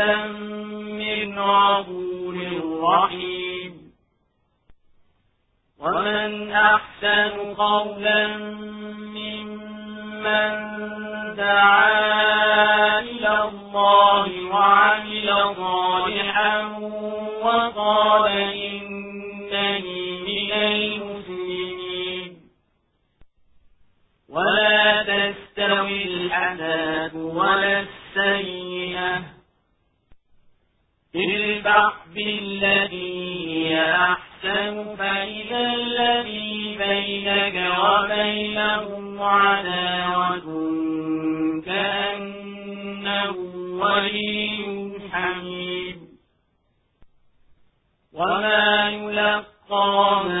من غفور رحيم. ومن أحسن قولا ممن دعا إلى الله وعمل صالحا وقال إنني من المسلمين. ولا تستوي الحسنة ولا السيئة. ادفع بالذي أحسن فإذا الذي بينك وبينه عداوة كأنه ولي حميد وما يلقاها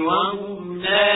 وهم لا يسجدون